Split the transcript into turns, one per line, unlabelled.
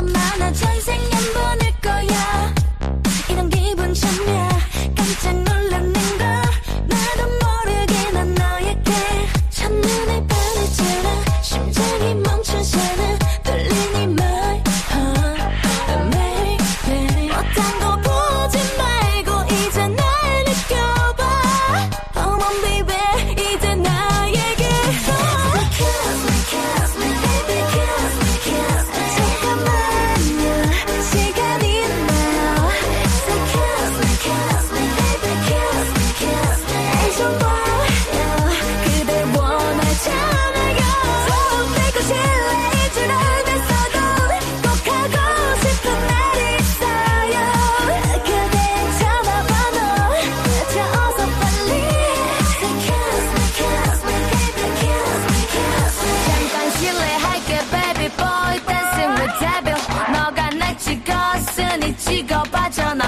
那晚啊，像声音般。高巴加那。